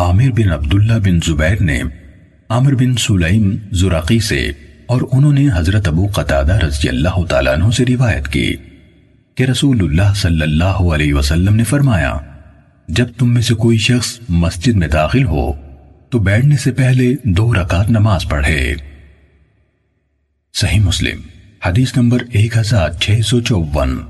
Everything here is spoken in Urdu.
عامر بن عبداللہ بن زبیر نے عامر بن سلیم زراقی سے اور انہوں نے حضرت ابو قطادہ رضی اللہ تعالیٰ عنہ سے روایت کی کہ رسول اللہ صلی اللہ علیہ وسلم نے فرمایا، جب تم میں سے کوئی شخص مسجد میں داخل ہو، تو بیٹھنے سے پہلے دو رکعت نماز پڑھے۔ صحیح مسلم، حدیث نمبر ایک ہزار چھ سو چوون۔